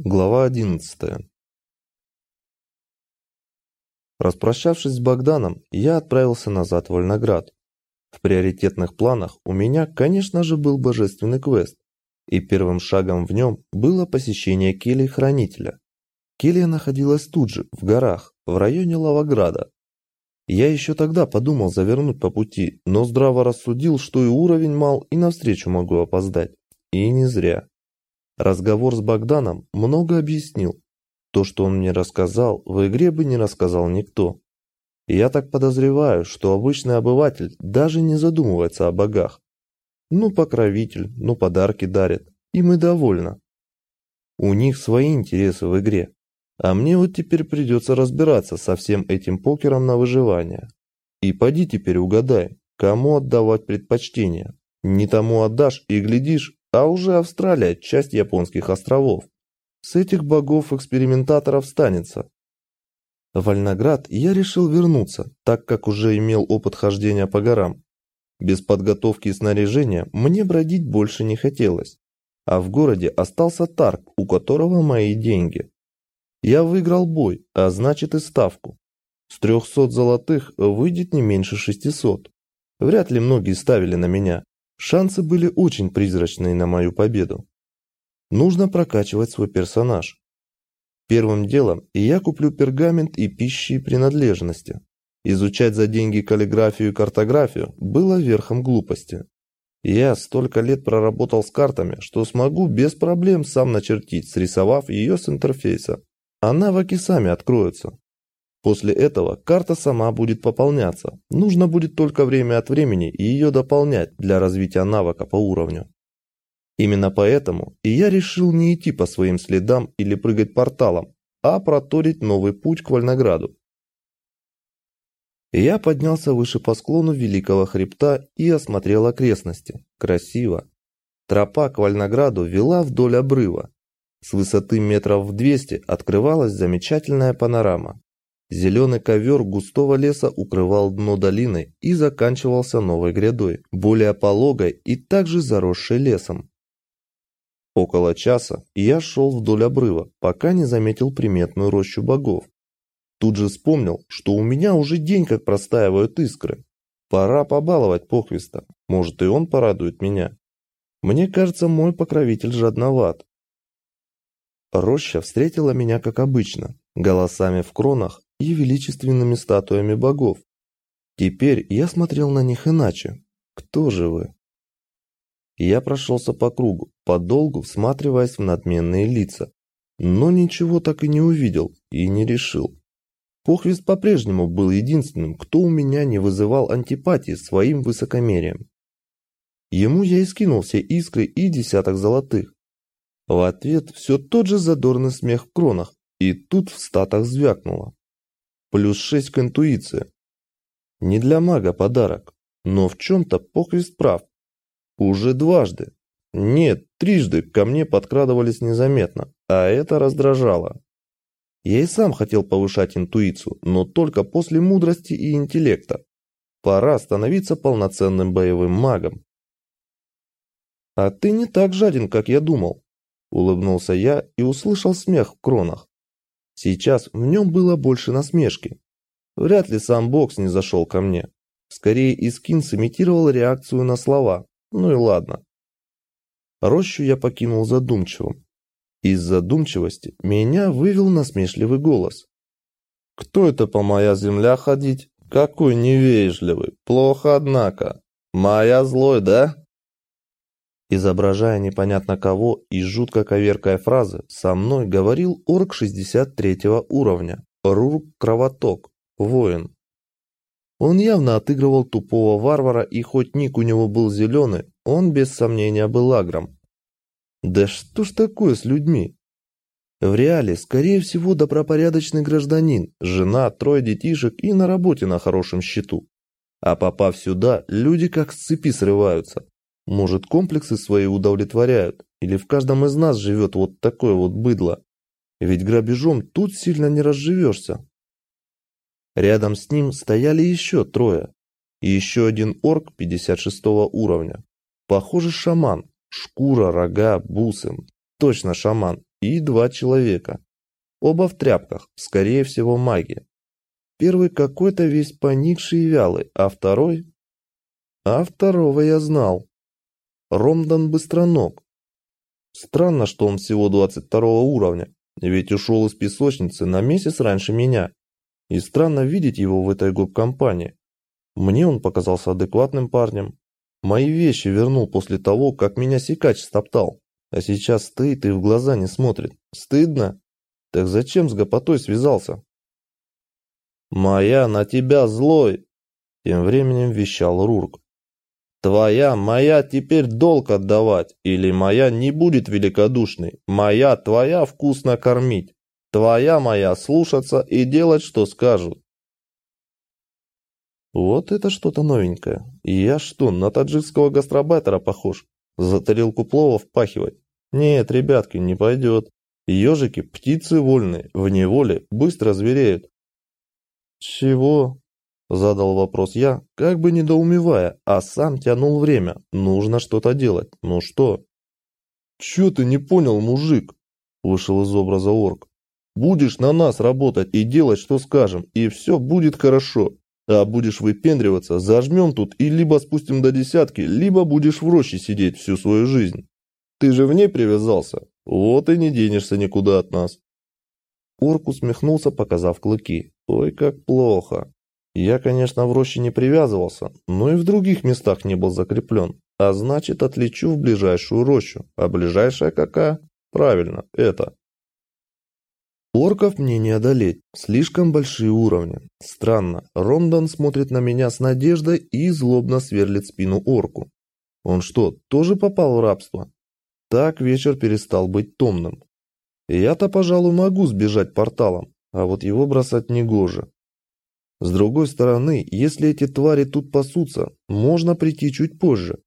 Глава 11. Распрощавшись с Богданом, я отправился назад в Вольноград. В приоритетных планах у меня, конечно же, был божественный квест, и первым шагом в нем было посещение кельи Хранителя. Келья находилась тут же, в горах, в районе Лавограда. Я еще тогда подумал завернуть по пути, но здраво рассудил, что и уровень мал, и навстречу могу опоздать. И не зря. Разговор с Богданом много объяснил. То, что он мне рассказал, в игре бы не рассказал никто. Я так подозреваю, что обычный обыватель даже не задумывается о богах. Ну, покровитель, ну, подарки дарит. И довольно. У них свои интересы в игре. А мне вот теперь придется разбираться со всем этим покером на выживание. И поди теперь угадай, кому отдавать предпочтение. Не тому отдашь и глядишь, а уже Австралия – часть японских островов. С этих богов-экспериментаторов станется. В Вольноград я решил вернуться, так как уже имел опыт хождения по горам. Без подготовки и снаряжения мне бродить больше не хотелось. А в городе остался Тарк, у которого мои деньги. Я выиграл бой, а значит и ставку. С 300 золотых выйдет не меньше 600. Вряд ли многие ставили на меня. Шансы были очень призрачные на мою победу. Нужно прокачивать свой персонаж. Первым делом я куплю пергамент и пищи и принадлежности. Изучать за деньги каллиграфию и картографию было верхом глупости. Я столько лет проработал с картами, что смогу без проблем сам начертить, срисовав ее с интерфейса. А навыки сами откроются. После этого карта сама будет пополняться. Нужно будет только время от времени ее дополнять для развития навыка по уровню. Именно поэтому и я решил не идти по своим следам или прыгать порталом, а проторить новый путь к Вольнограду. Я поднялся выше по склону Великого Хребта и осмотрел окрестности. Красиво. Тропа к Вольнограду вела вдоль обрыва. С высоты метров в 200 открывалась замечательная панорама. Зеленый ковер густого леса укрывал дно долины и заканчивался новой грядой, более пологой и также заросшей лесом. Около часа я шел вдоль обрыва, пока не заметил приметную рощу богов. Тут же вспомнил, что у меня уже день как простаивают искры. Пора побаловать Похвиста, может и он порадует меня. Мне кажется, мой покровитель жадноват. Роща встретила меня как обычно, голосами в кронах и величественными статуями богов. Теперь я смотрел на них иначе. Кто же вы? Я прошелся по кругу, подолгу всматриваясь в надменные лица, но ничего так и не увидел и не решил. Похвист по-прежнему был единственным, кто у меня не вызывал антипатии своим высокомерием. Ему я и скинул все искры и десяток золотых. В ответ все тот же задорный смех в кронах, и тут в статах звякнуло. Плюс 6 к интуиции. Не для мага подарок, но в чем-то Похвист прав. Уже дважды. Нет, трижды ко мне подкрадывались незаметно, а это раздражало. Я и сам хотел повышать интуицию, но только после мудрости и интеллекта. Пора становиться полноценным боевым магом. «А ты не так жаден, как я думал», – улыбнулся я и услышал смех в кронах. Сейчас в нем было больше насмешки. Вряд ли сам бокс не зашел ко мне. Скорее Искин сымитировал реакцию на слова. Ну и ладно. Рощу я покинул задумчивым. Из задумчивости меня вывел насмешливый голос. «Кто это по моя земля ходить? Какой невежливый! Плохо, однако! Моя злой, да?» Изображая непонятно кого и жутко коверкая фразы, со мной говорил орк 63 уровня, Рурк Кровоток, воин. Он явно отыгрывал тупого варвара, и хоть ник у него был зеленый, он без сомнения был агром. Да что ж такое с людьми? В реале, скорее всего, добропорядочный гражданин, жена, трое детишек и на работе на хорошем счету. А попав сюда, люди как с цепи срываются, может, комплексы свои удовлетворяют, или в каждом из нас живет вот такое вот быдло. Ведь грабежом тут сильно не разживешься. Рядом с ним стояли еще трое. И еще один орк 56 уровня. Похоже, шаман. Шкура, рога, бусы. Точно шаман. и два человека. Оба в тряпках, скорее всего маги. Первый какой-то весь поникший и вялый, а второй... А второго я знал. Ромдан Быстроног. Странно, что он всего 22 уровня, ведь ушел из песочницы на месяц раньше меня. И странно видеть его в этой гоп-компании. Мне он показался адекватным парнем. Мои вещи вернул после того, как меня сикач стоптал. А сейчас стоит и в глаза не смотрит. Стыдно? Так зачем с гопотой связался? «Моя на тебя злой!» Тем временем вещал Рурк. «Твоя, моя теперь долг отдавать, или моя не будет великодушной, моя, твоя вкусно кормить, твоя, моя слушаться и делать, что скажут». Вот это что-то новенькое. Я что, на таджикского гастробайтера похож? За тарелку плова впахивать? Нет, ребятки, не пойдет. Ежики – птицы вольные, в неволе быстро звереют. «Чего?» – задал вопрос я, как бы недоумевая, а сам тянул время. Нужно что-то делать. Ну что? «Чё ты не понял, мужик?» – вышел из образа орк. «Будешь на нас работать и делать, что скажем, и все будет хорошо. А будешь выпендриваться, зажмем тут и либо спустим до десятки, либо будешь в роще сидеть всю свою жизнь. Ты же в ней привязался, вот и не денешься никуда от нас». Орк усмехнулся, показав клыки. Ой, как плохо. Я, конечно, в роще не привязывался, но и в других местах не был закреплен. А значит, отлечу в ближайшую рощу. А ближайшая какая? Правильно, это. Орков мне не одолеть. Слишком большие уровни. Странно. Ромдан смотрит на меня с надеждой и злобно сверлит спину орку. Он что, тоже попал в рабство? Так вечер перестал быть томным. Я-то, пожалуй, могу сбежать порталом, а вот его бросать негоже. С другой стороны, если эти твари тут пасутся, можно прийти чуть позже.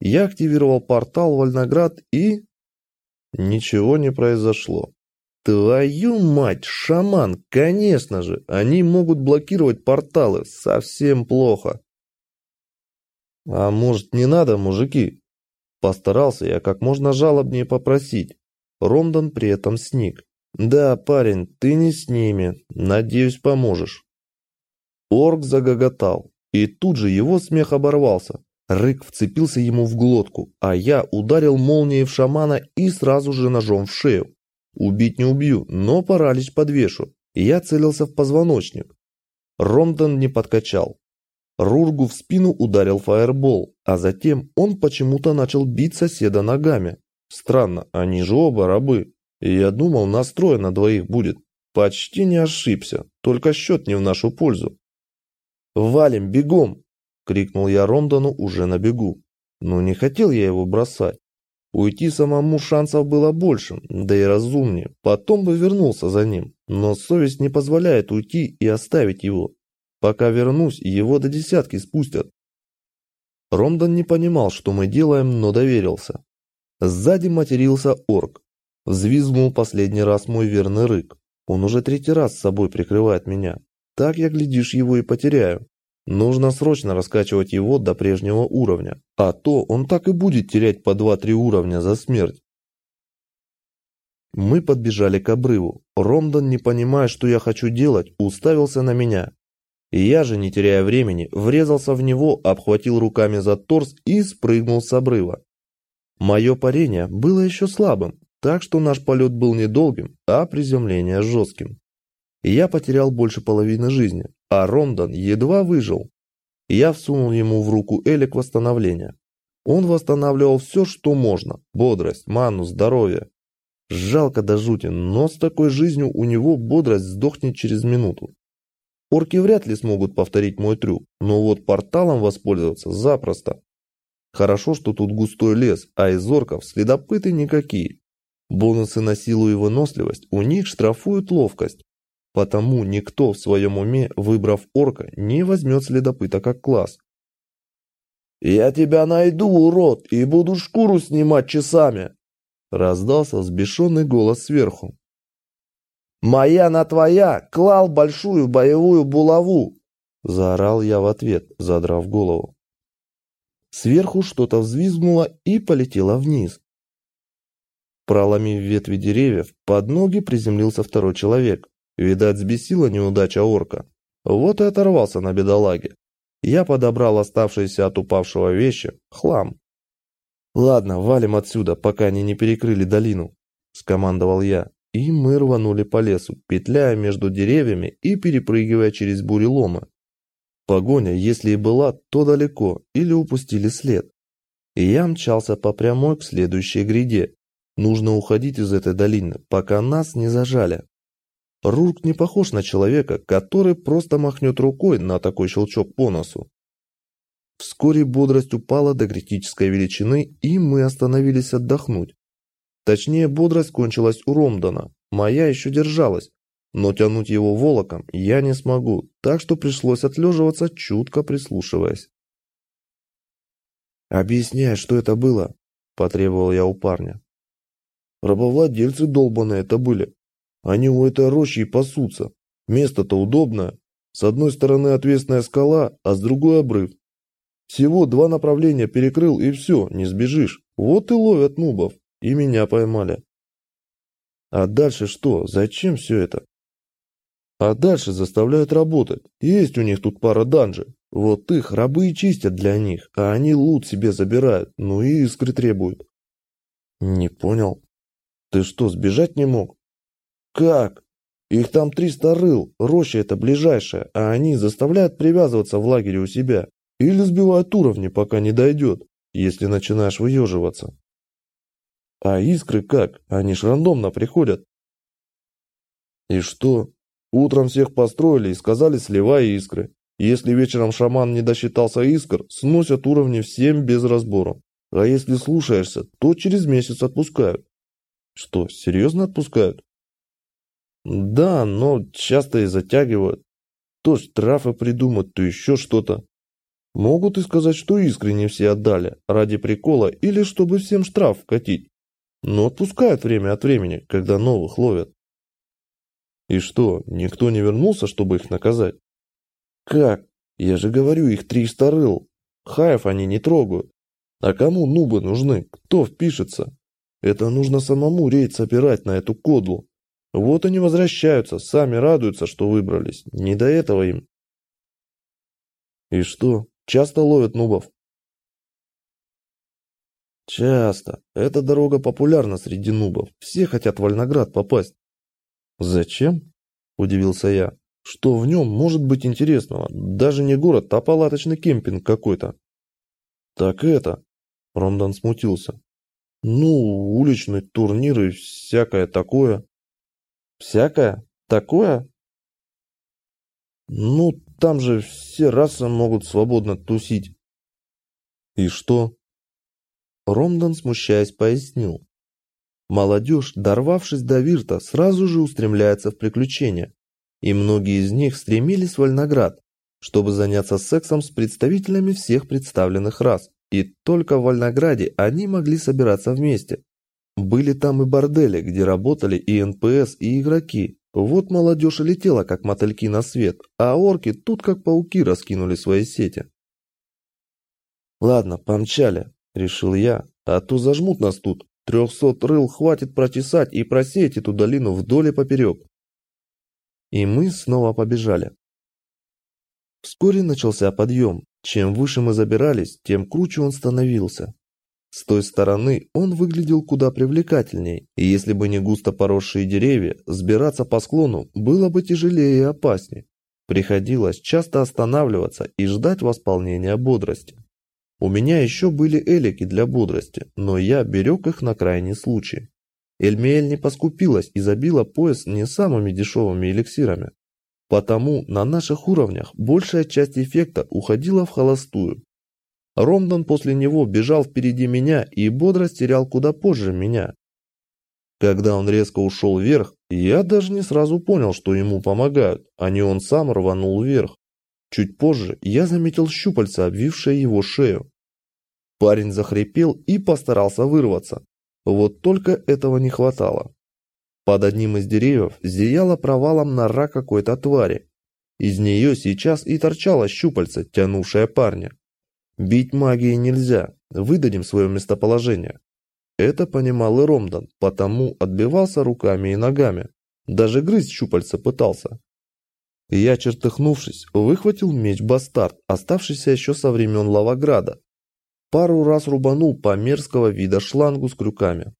Я активировал портал Вольноград и... Ничего не произошло. Твою мать, шаман, конечно же, они могут блокировать порталы, совсем плохо. А может не надо, мужики? Постарался я как можно жалобнее попросить. Ромдан при этом сник. «Да, парень, ты не с ними. Надеюсь, поможешь». Орк загоготал, и тут же его смех оборвался. Рык вцепился ему в глотку, а я ударил молнией в шамана и сразу же ножом в шею. Убить не убью, но паралич подвешу. Я целился в позвоночник. Ромдан не подкачал. Рургу в спину ударил фаербол, а затем он почему-то начал бить соседа ногами. Странно, они же оба рабы. Я думал, настрой на двоих будет. Почти не ошибся, только счет не в нашу пользу. «Валим, бегом!» – крикнул я Ромдану уже на бегу. Но не хотел я его бросать. Уйти самому шансов было больше, да и разумнее. Потом бы вернулся за ним. Но совесть не позволяет уйти и оставить его. Пока вернусь, его до десятки спустят. Ромдан не понимал, что мы делаем, но доверился. Сзади матерился орк. Взвизгнул последний раз мой верный рык. Он уже третий раз с собой прикрывает меня. Так я, глядишь, его и потеряю. Нужно срочно раскачивать его до прежнего уровня. А то он так и будет терять по 2-3 уровня за смерть. Мы подбежали к обрыву. Ромдан, не понимая, что я хочу делать, уставился на меня. Я же, не теряя времени, врезался в него, обхватил руками за торс и спрыгнул с обрыва. Мое парение было еще слабым, так что наш полет был недолгим, а приземление жестким. Я потерял больше половины жизни, а Ромдан едва выжил. Я всунул ему в руку элик восстановления. Он восстанавливал все, что можно. Бодрость, ману, здоровье. Жалко до жути, но с такой жизнью у него бодрость сдохнет через минуту. Орки вряд ли смогут повторить мой трюк, но вот порталом воспользоваться запросто. Хорошо, что тут густой лес, а из орков следопыты никакие. Бонусы на силу и выносливость у них штрафуют ловкость. Потому никто в своем уме, выбрав орка, не возьмет следопыта как класс. «Я тебя найду, урод, и буду шкуру снимать часами!» Раздался взбешенный голос сверху. «Моя на твоя клал большую боевую булаву!» Заорал я в ответ, задрав голову. Сверху что-то взвизгнуло и полетело вниз. Проломив ветви деревьев, под ноги приземлился второй человек. Видать, сбесила неудача орка. Вот и оторвался на бедолаге. Я подобрал оставшиеся от упавшего вещи, хлам. «Ладно, валим отсюда, пока они не перекрыли долину», – скомандовал я. И мы рванули по лесу, петляя между деревьями и перепрыгивая через буреломы. Погоня, если и была, то далеко, или упустили след. И я мчался по прямой к следующей гряде. Нужно уходить из этой долины, пока нас не зажали. Рурк не похож на человека, который просто махнет рукой на такой щелчок по носу. Вскоре бодрость упала до критической величины, и мы остановились отдохнуть. Точнее, бодрость кончилась у Ромдона. Моя еще держалась, но тянуть его волоком я не смогу, так что пришлось отлеживаться, чутко прислушиваясь. «Объясняй, что это было?» – потребовал я у парня. «Рабовладельцы долбаные это были. Они у этой рощи и пасутся. Место-то удобное. С одной стороны отвесная скала, а с другой обрыв. Всего два направления перекрыл и все, не сбежишь. Вот и ловят нубов. И меня поймали. А дальше что? Зачем все это? А дальше заставляют работать. Есть у них тут пара данжей. Вот их рабы и чистят для них, а они лут себе забирают, ну и искры требуют. Не понял. Ты что, сбежать не мог? Как? Их там триста рыл, роща это ближайшая, а они заставляют привязываться в лагере у себя. Или сбивают уровни, пока не дойдет, если начинаешь выеживаться. А искры как? Они ж рандомно приходят. И что? Утром всех построили и сказали сливай искры. Если вечером шаман не досчитался искр, сносят уровни всем без разбора. А если слушаешься, то через месяц отпускают. Что, серьезно отпускают? Да, но часто и затягивают. То штрафы придумать, то еще что-то. Могут и сказать, что искренне все отдали, ради прикола или чтобы всем штраф вкатить. Но отпускают время от времени, когда новых ловят. И что, никто не вернулся, чтобы их наказать? Как? Я же говорю, их триста рыл. Хаев они не трогают. А кому нубы нужны? Кто впишется? Это нужно самому рейд собирать на эту кодлу. Вот они возвращаются, сами радуются, что выбрались. Не до этого им. И что, часто ловят нубов? Часто. Эта дорога популярна среди нубов. Все хотят в Вольноград попасть. Зачем? Удивился я. Что в нем может быть интересного? Даже не город, а палаточный кемпинг какой-то. Так это... Ромдан смутился. Ну, уличные турниры, всякое такое. Всякое? Такое? Ну, там же все расы могут свободно тусить. И что? Ромдан, смущаясь, пояснил. Молодежь, дорвавшись до Вирта, сразу же устремляется в приключения. И многие из них стремились в Вольноград, чтобы заняться сексом с представителями всех представленных рас. И только в Вольнограде они могли собираться вместе. Были там и бордели, где работали и НПС, и игроки. Вот молодежь и летела, как мотыльки на свет, а орки тут как пауки раскинули свои сети. Ладно, помчали решил я, а то зажмут нас тут. Трехсот рыл хватит прочесать и просеять эту долину вдоль и поперек. И мы снова побежали. Вскоре начался подъем. Чем выше мы забирались, тем круче он становился. С той стороны он выглядел куда привлекательней, и если бы не густо поросшие деревья, сбираться по склону было бы тяжелее и опаснее. Приходилось часто останавливаться и ждать восполнения бодрости. У меня еще были элики для бодрости, но я берег их на крайний случай. Эльмиэль не поскупилась и забила пояс не самыми дешевыми эликсирами. Потому на наших уровнях большая часть эффекта уходила в холостую. Ромдан после него бежал впереди меня и бодрость терял куда позже меня. Когда он резко ушел вверх, я даже не сразу понял, что ему помогают, а не он сам рванул вверх. Чуть позже я заметил щупальца, обвившее его шею. Парень захрипел и постарался вырваться. Вот только этого не хватало. Под одним из деревьев зияла провалом нора какой-то твари. Из нее сейчас и торчало щупальце, тянувшее парня. Бить магией нельзя, выдадим свое местоположение. Это понимал и Ромдан, потому отбивался руками и ногами. Даже грызть щупальца пытался. Я, чертыхнувшись, выхватил меч бастард, оставшийся еще со времен Лавограда. Пару раз рубанул по мерзкого вида шлангу с крюками.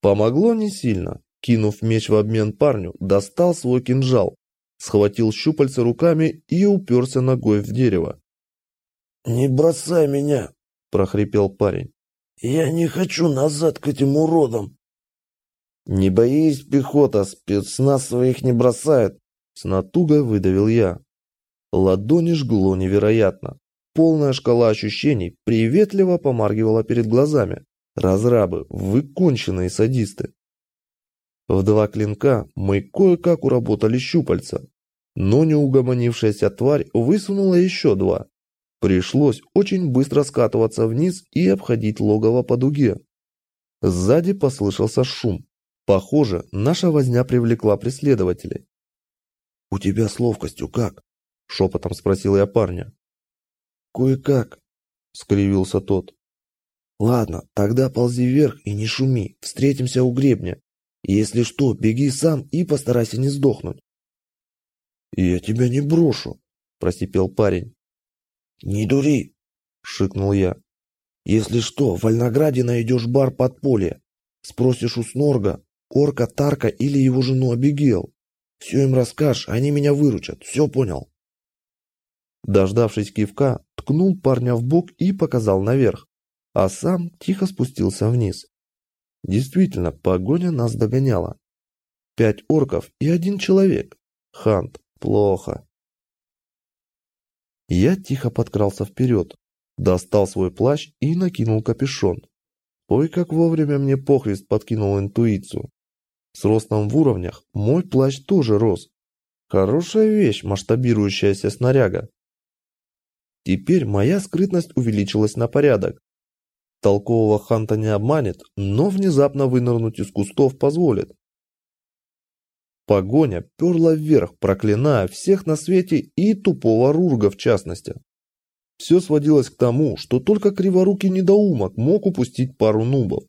Помогло не сильно. Кинув меч в обмен парню, достал свой кинжал, схватил щупальца руками и уперся ногой в дерево. «Не бросай меня!» – прохрипел парень. «Я не хочу назад к этим уродам!» «Не боись, пехота, спецназ своих не бросает!» С натугой выдавил я. Ладони жгло невероятно. Полная шкала ощущений приветливо помаргивала перед глазами. Разрабы, вы конченые садисты. В два клинка мы кое-как уработали щупальца, но неугомонившаяся тварь высунула еще два. Пришлось очень быстро скатываться вниз и обходить логово по дуге. Сзади послышался шум. Похоже, наша возня привлекла преследователей. «У тебя с ловкостью как?» – шепотом спросил я парня. «Кое-как», – скривился тот. «Ладно, тогда ползи вверх и не шуми, встретимся у гребня. Если что, беги сам и постарайся не сдохнуть». «Я тебя не брошу», – просипел парень. «Не дури!» – шикнул я. «Если что, в Вольнограде найдешь бар подполья. Спросишь у Снорга, Орка, Тарка или его жену Абигел. Все им расскажешь, они меня выручат. Все понял?» Дождавшись кивка, ткнул парня в бок и показал наверх, а сам тихо спустился вниз. Действительно, погоня нас догоняла. Пять орков и один человек. Хант, плохо. Я тихо подкрался вперед, достал свой плащ и накинул капюшон. Ой, как вовремя мне похрест подкинул интуицию. С ростом в уровнях мой плащ тоже рос. Хорошая вещь, масштабирующаяся снаряга. Теперь моя скрытность увеличилась на порядок. Толкового ханта не обманет, но внезапно вынырнуть из кустов позволит. Погоня перла вверх, проклиная всех на свете и тупого Рурга в частности. Все сводилось к тому, что только криворукий недоумок мог упустить пару нубов.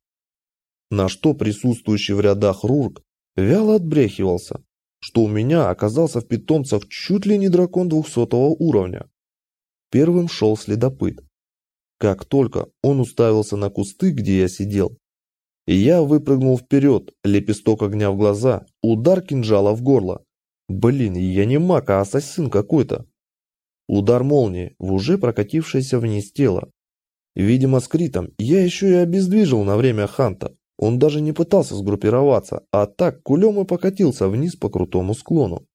На что присутствующий в рядах Рург вяло отбрехивался, что у меня оказался в питомцах чуть ли не дракон двухсотого уровня. Первым шел следопыт. Как только он уставился на кусты, где я сидел, я выпрыгнул вперед, лепесток огня в глаза, удар кинжала в горло. Блин, я не маг, а ассасин какой-то. Удар молнии в уже прокатившееся вниз тело. Видимо, с я еще и обездвижил на время ханта. Он даже не пытался сгруппироваться, а так кулем и покатился вниз по крутому склону.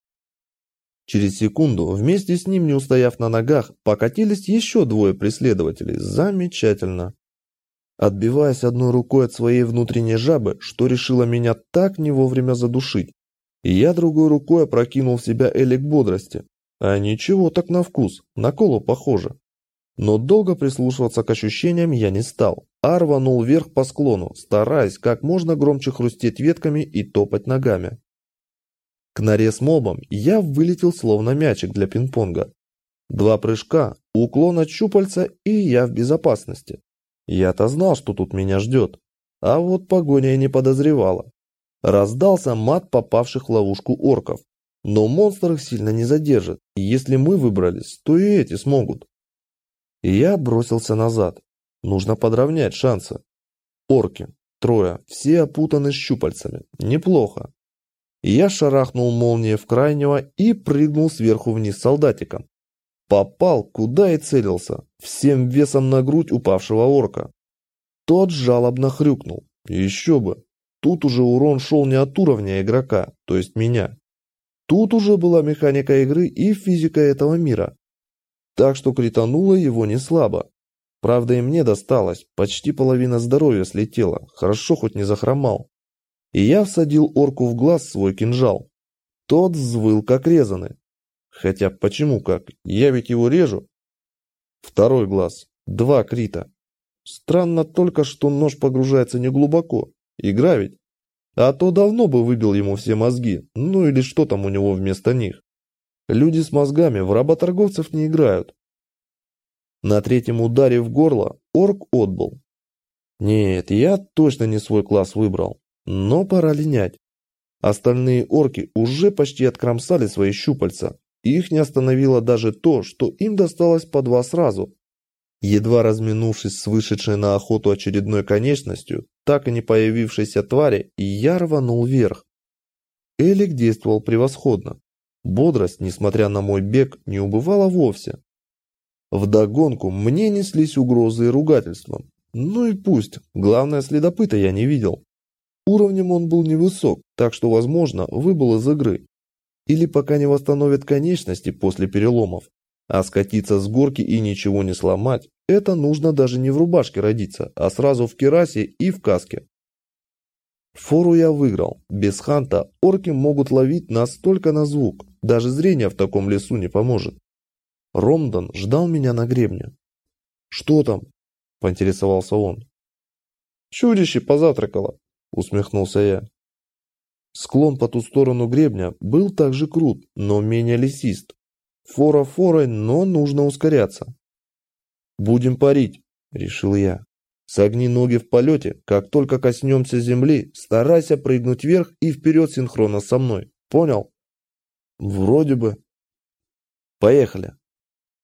Через секунду, вместе с ним, не устояв на ногах, покатились еще двое преследователей. Замечательно отбиваясь одной рукой от своей внутренней жабы, что решила меня так не вовремя задушить. И я другой рукой опрокинул в себя элик бодрости. А ничего так на вкус, на колу похоже. Но долго прислушиваться к ощущениям я не стал, а рванул вверх по склону, стараясь как можно громче хрустеть ветками и топать ногами. К норе с мобом я вылетел словно мячик для пинг-понга. Два прыжка, уклон от щупальца и я в безопасности. Я-то знал, что тут меня ждет. А вот погоня и не подозревала. Раздался мат попавших в ловушку орков. Но монстр их сильно не задержит. И если мы выбрались, то и эти смогут. Я бросился назад. Нужно подровнять шансы. Орки. Трое. Все опутаны щупальцами. Неплохо. Я шарахнул молнией в крайнего и прыгнул сверху вниз солдатиком. Попал, куда и целился, всем весом на грудь упавшего орка. Тот жалобно хрюкнул. Еще бы. Тут уже урон шел не от уровня игрока, то есть меня. Тут уже была механика игры и физика этого мира. Так что критануло его не слабо. Правда и мне досталось, почти половина здоровья слетела, хорошо хоть не захромал. И я всадил орку в глаз свой кинжал. Тот взвыл как резанный. Хотя почему как? Я ведь его режу. Второй глаз. Два крита. Странно только, что нож погружается не глубоко. Игра ведь. А то давно бы выбил ему все мозги. Ну или что там у него вместо них. Люди с мозгами в работорговцев не играют. На третьем ударе в горло орк отбыл. Нет, я точно не свой класс выбрал, но пора линять. Остальные орки уже почти откромсали свои щупальца. Их не остановило даже то, что им досталось по два сразу. Едва разминувшись с вышедшей на охоту очередной конечностью, так и не появившейся твари, я рванул вверх. Элик действовал превосходно. Бодрость, несмотря на мой бег, не убывала вовсе. Вдогонку мне неслись угрозы и ругательства. Ну и пусть, главное следопыта я не видел. Уровнем он был невысок, так что, возможно, выбыл из игры. Или пока не восстановит конечности после переломов. А скатиться с горки и ничего не сломать, это нужно даже не в рубашке родиться, а сразу в керасе и в каске. Фору я выиграл. Без ханта орки могут ловить нас только на звук. Даже зрение в таком лесу не поможет. Ромдан ждал меня на гребне. «Что там?» – поинтересовался он. «Чудище позавтракало», – усмехнулся я. Склон по ту сторону гребня был также крут, но менее лесист. Фора форой, но нужно ускоряться. «Будем парить», – решил я. Согни ноги в полете, как только коснемся земли, старайся прыгнуть вверх и вперед синхронно со мной. Понял? Вроде бы. Поехали.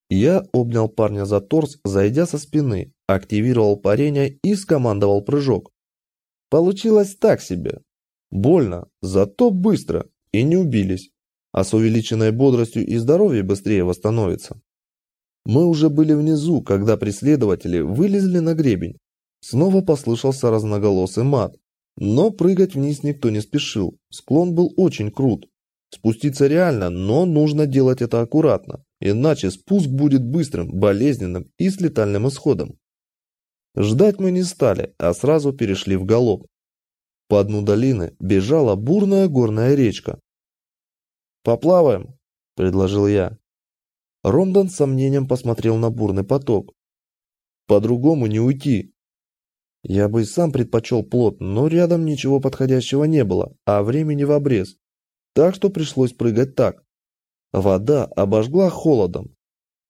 Я обнял парня за торс, зайдя со спины, активировал парение и скомандовал прыжок. Получилось так себе. Больно, зато быстро, и не убились. А с увеличенной бодростью и здоровье быстрее восстановится. Мы уже были внизу, когда преследователи вылезли на гребень. Снова послышался разноголосый мат. Но прыгать вниз никто не спешил. Склон был очень крут. Спуститься реально, но нужно делать это аккуратно, иначе спуск будет быстрым, болезненным и с летальным исходом. Ждать мы не стали, а сразу перешли в галоп. По дну долины бежала бурная горная речка. «Поплаваем», – предложил я. Ромдан с сомнением посмотрел на бурный поток. «По-другому не уйти», я бы и сам предпочел плот, но рядом ничего подходящего не было, а времени в обрез. Так что пришлось прыгать так. Вода обожгла холодом.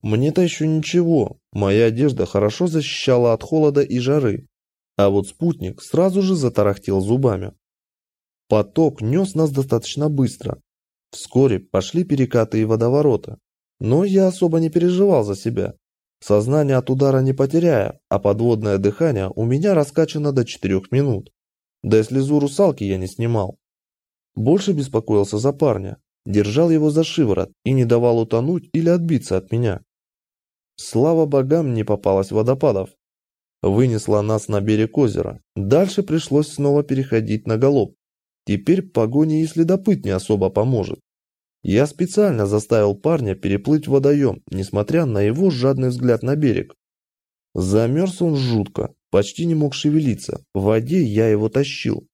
Мне-то еще ничего, моя одежда хорошо защищала от холода и жары. А вот спутник сразу же затарахтел зубами. Поток нес нас достаточно быстро. Вскоре пошли перекаты и водовороты. Но я особо не переживал за себя. Сознание от удара не потеряя, а подводное дыхание у меня раскачано до 4 минут. Да и слезу русалки я не снимал. Больше беспокоился за парня, держал его за шиворот и не давал утонуть или отбиться от меня. Слава богам, не попалось водопадов. Вынесла нас на берег озера. Дальше пришлось снова переходить на галоп. Теперь погони и следопыт не особо поможет. Я специально заставил парня переплыть водоем, несмотря на его жадный взгляд на берег. Замерз он жутко, почти не мог шевелиться, в воде я его тащил.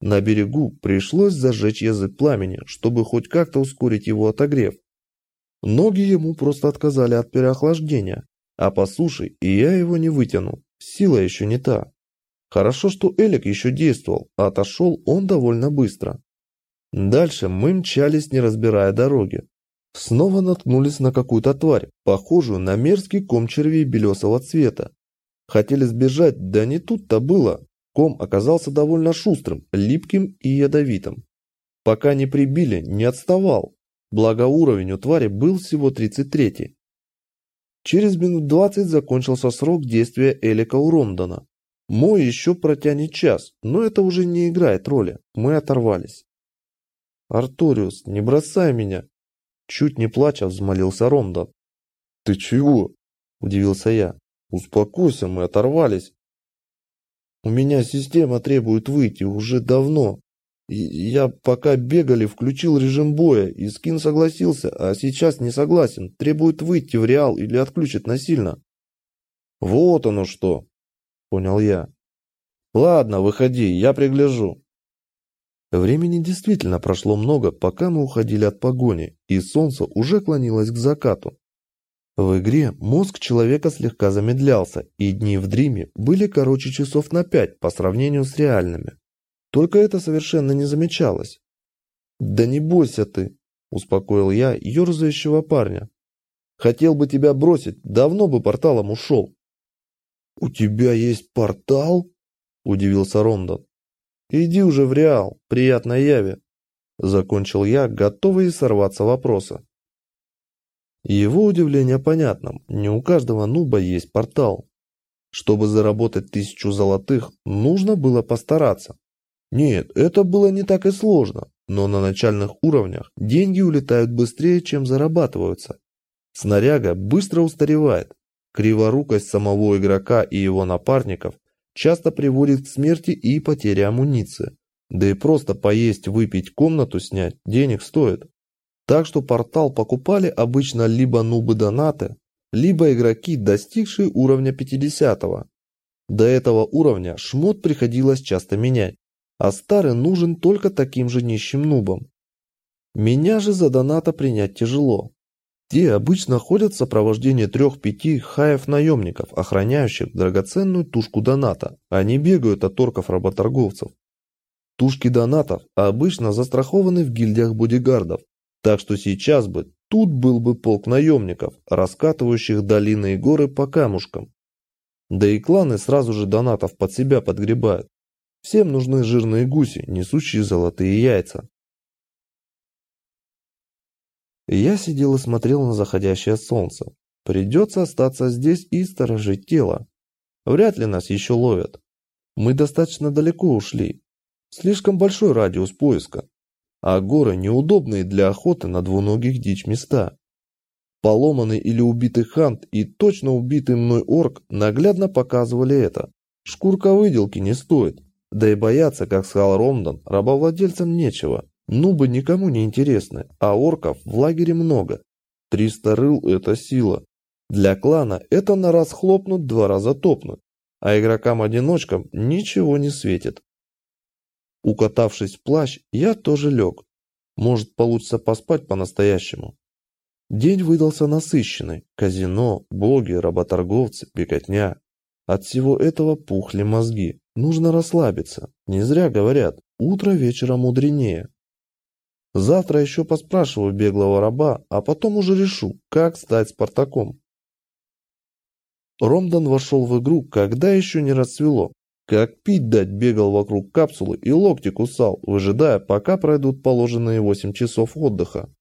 На берегу пришлось зажечь язык пламени, чтобы хоть как-то ускорить его отогрев. Ноги ему просто отказали от переохлаждения, а по суше и я его не вытянул, сила еще не та. Хорошо, что Элик еще действовал, а отошел он довольно быстро. Дальше мы мчались, не разбирая дороги. Снова наткнулись на какую-то тварь, похожую на мерзкий ком червей белесого цвета. Хотели сбежать, да не тут-то было. Ком оказался довольно шустрым, липким и ядовитым. Пока не прибили, не отставал. Благо уровень у твари был всего 33. Через минут 20 закончился срок действия Элика у Ромдона. Мой еще протянет час, но это уже не играет роли. Мы оторвались. «Арториус, не бросай меня!» Чуть не плача взмолился Ромдан. «Ты чего?» – удивился я. «Успокойся, мы оторвались». «У меня система требует выйти уже давно. Я пока бегали, включил режим боя, и скин согласился, а сейчас не согласен. Требует выйти в реал или отключит насильно». «Вот оно что!» – понял я. «Ладно, выходи, я пригляжу». Времени действительно прошло много, пока мы уходили от погони, и солнце уже клонилось к закату. В игре мозг человека слегка замедлялся, и дни в дриме были короче часов на пять по сравнению с реальными. Только это совершенно не замечалось. «Да не бойся ты», – успокоил я ерзающего парня. «Хотел бы тебя бросить, давно бы порталом ушел». «У тебя есть портал?» удивился Ромдон. Иди уже в Реал, приятной яви. Закончил я, готовый сорваться вопроса. Его удивление понятно, не у каждого нуба есть портал. Чтобы заработать тысячу золотых, нужно было постараться. Нет, это было не так и сложно, но на начальных уровнях деньги улетают быстрее, чем зарабатываются. Снаряга быстро устаревает. Криворукость самого игрока и его напарников часто приводит к смерти и потере амуниции. Да и просто поесть, выпить, комнату снять денег стоит. Так что портал покупали обычно либо нубы-донаты, либо игроки, достигшие уровня 50 -го. До этого уровня шмот приходилось часто менять, а старый нужен только таким же нищим нубам. Меня же за доната принять тяжело. Те обычно ходят в сопровождении трех-пяти хаев-наемников, охраняющих драгоценную тушку доната. Они бегают от орков-работорговцев. Тушки донатов обычно застрахованы в гильдиях бодигардов, так что сейчас бы тут был бы полк наемников, раскатывающих долины и горы по камушкам. Да и кланы сразу же донатов под себя подгребают. Всем нужны жирные гуси, несущие золотые яйца. Я сидел и смотрел на заходящее солнце. Придется остаться здесь и сторожить тело. Вряд ли нас еще ловят. Мы достаточно далеко ушли. Слишком большой радиус поиска а горы неудобные для охоты на двуногих дичь места. Поломанный или убитый хант и точно убитый мной орк наглядно показывали это. Шкурка выделки не стоит, да и бояться, как сказал Ромдан, рабовладельцам нечего. Нубы никому не интересны, а орков в лагере много. Триста рыл – это сила. Для клана это на раз хлопнут, два раза топнут, а игрокам-одиночкам ничего не светит. Укатавшись в плащ, я тоже лег. Может, получится поспать по-настоящему. День выдался насыщенный. Казино, боги, работорговцы, беготня. От всего этого пухли мозги. Нужно расслабиться. Не зря говорят, утро вечера мудренее. Завтра еще поспрашиваю беглого раба, а потом уже решу, как стать Спартаком. Ромдан вошел в игру, когда еще не расцвело. Как пить дать бегал вокруг капсулы и локти кусал, выжидая, пока пройдут положенные 8 часов отдыха.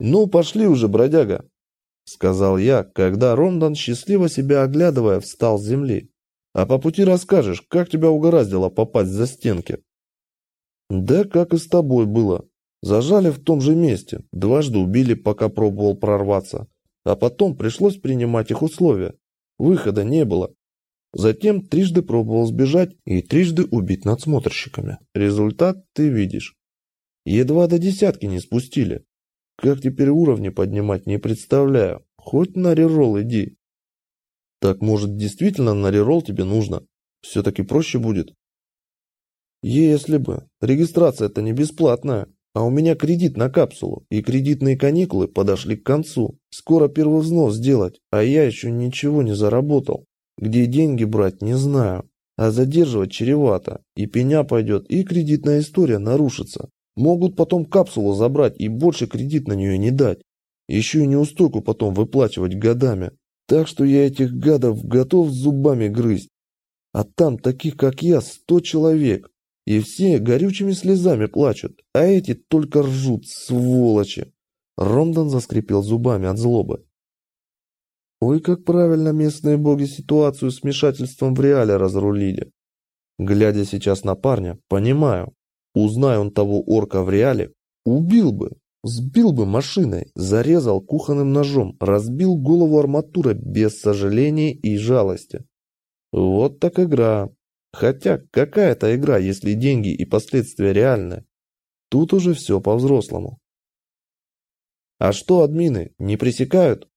«Ну, пошли уже, бродяга!» — сказал я, когда Ромдан, счастливо себя оглядывая, встал с земли. «А по пути расскажешь, как тебя угораздило попасть за стенки?» «Да как и с тобой было. Зажали в том же месте, дважды убили, пока пробовал прорваться, а потом пришлось принимать их условия. Выхода не было, Затем трижды пробовал сбежать и трижды убить надсмотрщиками. Результат ты видишь. Едва до десятки не спустили. Как теперь уровни поднимать, не представляю. Хоть на реролл иди. Так может действительно на реролл тебе нужно? Все-таки проще будет. Если бы. Регистрация это не бесплатная. А у меня кредит на капсулу, и кредитные каникулы подошли к концу. Скоро первый взнос сделать, а я еще ничего не заработал. Где деньги брать, не знаю. А задерживать чревато. И пеня пойдет, и кредитная история нарушится. Могут потом капсулу забрать и больше кредит на нее не дать. Еще и неустойку потом выплачивать годами. Так что я этих гадов готов зубами грызть. А там таких, как я, сто человек. И все горючими слезами плачут, а эти только ржут, сволочи. Ромдан заскрипел зубами от злобы. Ой, как правильно местные боги ситуацию с вмешательством в реале разрулили. Глядя сейчас на парня, понимаю, узнай он того орка в реале, убил бы, сбил бы машиной, зарезал кухонным ножом, разбил голову арматуры без сожаления и жалости. Вот так игра. Хотя, какая это игра, если деньги и последствия реальны? Тут уже все по-взрослому. А что админы, не пресекают?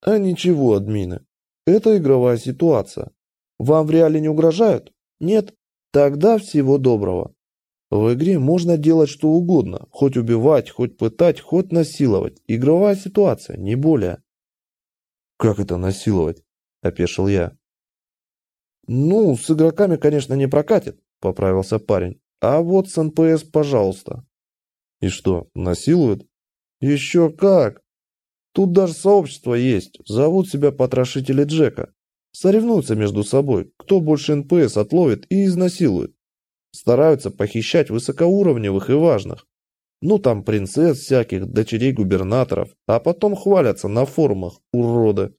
А ничего, админы. Это игровая ситуация. Вам в реале не угрожают? Нет? Тогда всего доброго. В игре можно делать что угодно. Хоть убивать, хоть пытать, хоть насиловать. Игровая ситуация, не более. Как это насиловать? Опешил я. Ну, с игроками, конечно, не прокатит, поправился парень. А вот с НПС, пожалуйста. И что, насилуют? Еще как! Тут даже сообщество есть, зовут себя Потрошители Джека. Соревнуются между собой, кто больше НПС отловит и изнасилует. Стараются похищать высокоуровневых и важных. Ну там принцесс всяких, дочерей губернаторов, а потом хвалятся на форумах, уроды.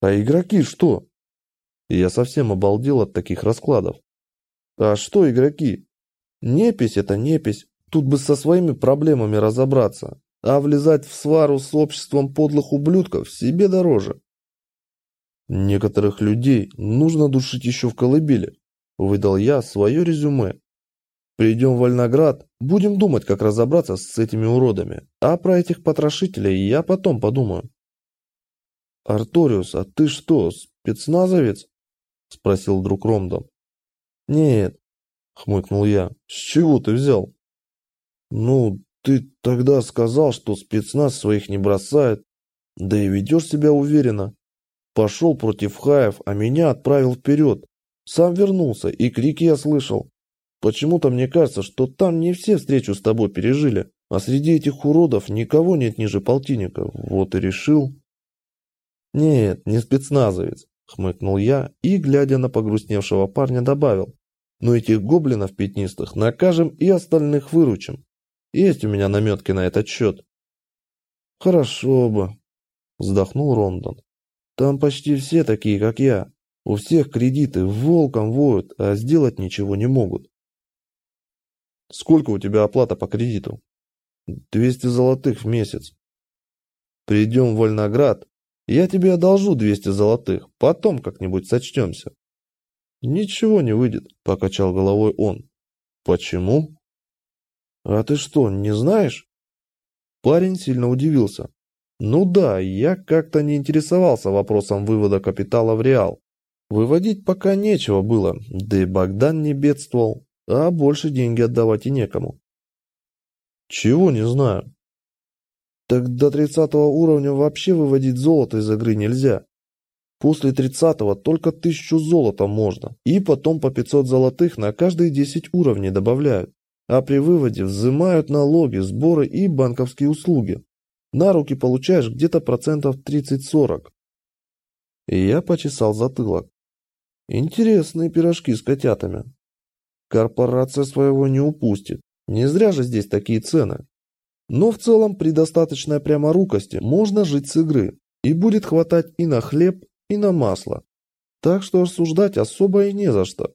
А игроки что? Я совсем обалдел от таких раскладов. А что игроки? Непись это непись, тут бы со своими проблемами разобраться, а влезать в свару с обществом подлых ублюдков себе дороже. Некоторых людей нужно душить еще в колыбели, выдал я свое резюме. Придем в Вольноград, будем думать, как разобраться с этими уродами, а про этих потрошителей я потом подумаю. «Арториус, а ты что, спецназовец?» – спросил друг Ромдом. «Нет», – хмыкнул я, – «с чего ты взял?» «Ну, ты тогда сказал, что спецназ своих не бросает, да и ведешь себя уверенно. Пошел против хаев, а меня отправил вперед. Сам вернулся, и крики я слышал. Почему-то мне кажется, что там не все встречу с тобой пережили, а среди этих уродов никого нет ниже полтинника. Вот и решил. Нет, не спецназовец, хмыкнул я и, глядя на погрустневшего парня, добавил. Но этих гоблинов пятнистых накажем и остальных выручим. Есть у меня наметки на этот счет. Хорошо бы, вздохнул Рондон. Там почти все такие, как я. У всех кредиты волком воют, а сделать ничего не могут. Сколько у тебя оплата по кредиту? 200 золотых в месяц. Придем в Вольноград, я тебе одолжу 200 золотых, потом как-нибудь сочтемся. Ничего не выйдет, покачал головой он. Почему? А ты что, не знаешь? Парень сильно удивился. Ну да, я как-то не интересовался вопросом вывода капитала в реал. Выводить пока нечего было, да и Богдан не бедствовал, а больше деньги отдавать и некому. Чего не знаю. Так до 30 уровня вообще выводить золото из игры нельзя. После 30-го только 1000 золота можно, и потом по 500 золотых на каждые 10 уровней добавляют. А при выводе взимают налоги, сборы и банковские услуги. На руки получаешь где-то процентов 30-40. И я почесал затылок. Интересные пирожки с котятами. Корпорация своего не упустит. Не зря же здесь такие цены. Но в целом при достаточной пряморукости можно жить с игры. И будет хватать и на хлеб, и на масло. Так что осуждать особо и не за что.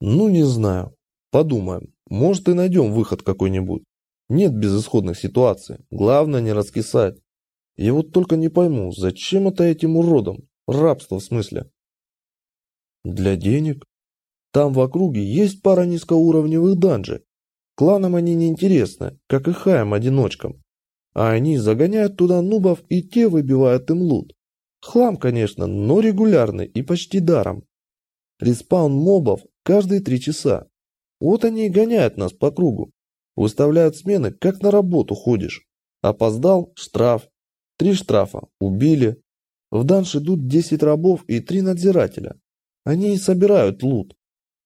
Ну не знаю. Подумаем. Может и найдем выход какой-нибудь. Нет безысходных ситуаций. Главное не раскисать. Я вот только не пойму, зачем это этим уродам? Рабство в смысле. Для денег? Там в округе есть пара низкоуровневых данжей. Кланам они не интересны, как и хаям-одиночкам. А они загоняют туда нубов и те выбивают им лут. Хлам, конечно, но регулярный и почти даром. Респаун мобов каждые три часа. Вот они и гоняют нас по кругу. Выставляют смены, как на работу ходишь. Опоздал – штраф. Три штрафа – убили. В данж идут 10 рабов и три надзирателя. Они и собирают лут.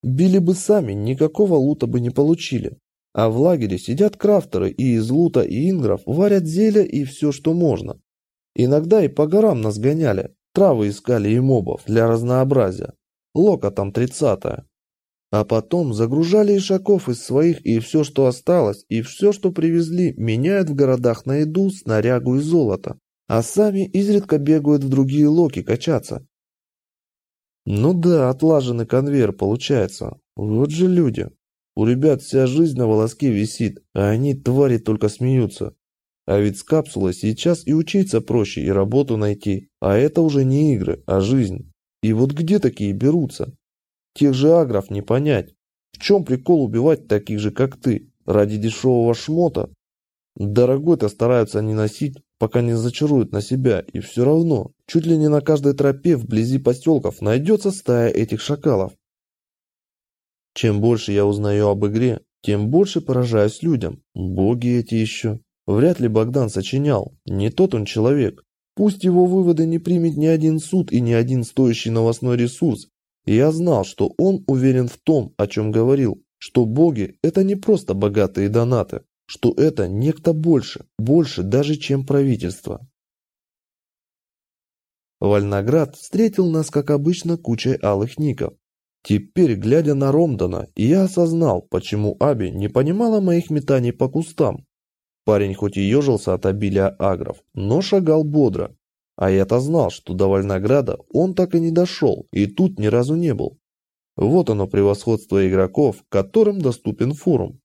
Били бы сами, никакого лута бы не получили. А в лагере сидят крафтеры и из лута и ингров варят зелья и все, что можно. Иногда и по горам нас гоняли, травы искали и мобов для разнообразия. Лока там тридцатая. А потом загружали ишаков из своих и все, что осталось, и все, что привезли, меняют в городах на еду, снарягу и золото. А сами изредка бегают в другие локи качаться. Ну да, отлаженный конвейер получается. Вот же люди. У ребят вся жизнь на волоске висит, а они, твари, только смеются. А ведь с капсулой сейчас и учиться проще, и работу найти. А это уже не игры, а жизнь. И вот где такие берутся? Тех же агров не понять. В чем прикол убивать таких же, как ты? Ради дешевого шмота? Дорогой-то стараются не носить, пока не зачаруют на себя, и все равно, чуть ли не на каждой тропе вблизи поселков найдется стая этих шакалов. Чем больше я узнаю об игре, тем больше поражаюсь людям. Боги эти еще. Вряд ли Богдан сочинял, не тот он человек. Пусть его выводы не примет ни один суд и ни один стоящий новостной ресурс, я знал, что он уверен в том, о чем говорил, что боги – это не просто богатые донаты, что это некто больше, больше даже, чем правительство. Вольноград встретил нас, как обычно, кучей алых ников. Теперь, глядя на Ромдона, я осознал, почему Аби не понимала моих метаний по кустам. Парень хоть и ежился от обилия агров, но шагал бодро. А я-то знал, что до Вольнограда он так и не дошел, и тут ни разу не был. Вот оно превосходство игроков, которым доступен форум.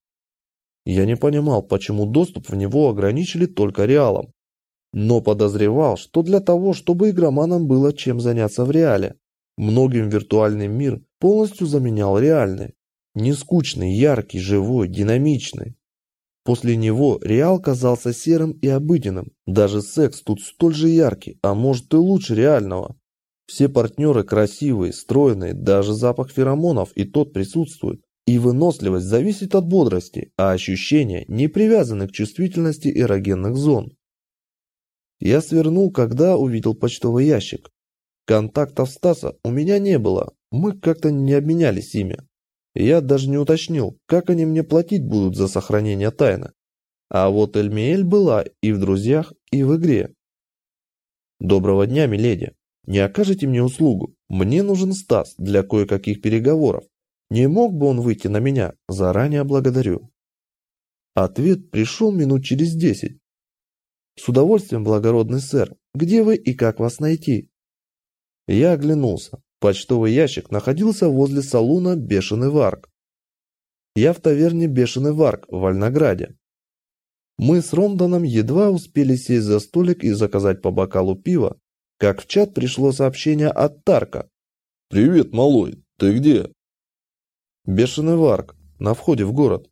Я не понимал, почему доступ в него ограничили только реалом. Но подозревал, что для того, чтобы игроманам было чем заняться в реале. Многим виртуальный мир полностью заменял реальный. Нескучный, яркий, живой, динамичный. После него Реал казался серым и обыденным. Даже секс тут столь же яркий, а может и лучше реального. Все партнеры красивые, стройные, даже запах феромонов и тот присутствует. И выносливость зависит от бодрости, а ощущения не привязаны к чувствительности эрогенных зон. Я свернул, когда увидел почтовый ящик. Контактов Стаса у меня не было, мы как-то не обменялись ими. Я даже не уточнил, как они мне платить будут за сохранение тайны. А вот Эльмиэль была и в друзьях, и в игре. Доброго дня, миледи. Не окажете мне услугу? Мне нужен Стас для кое-каких переговоров. Не мог бы он выйти на меня? Заранее благодарю. Ответ пришел минут через десять. С удовольствием, благородный сэр. Где вы и как вас найти? Я оглянулся. Почтовый ящик находился возле салуна «Бешеный Варк». Я в таверне «Бешеный Варк» в Вольнограде. Мы с Ромданом едва успели сесть за столик и заказать по бокалу пива, как в чат пришло сообщение от Тарка. «Привет, малой, ты где?» «Бешеный Варк, на входе в город».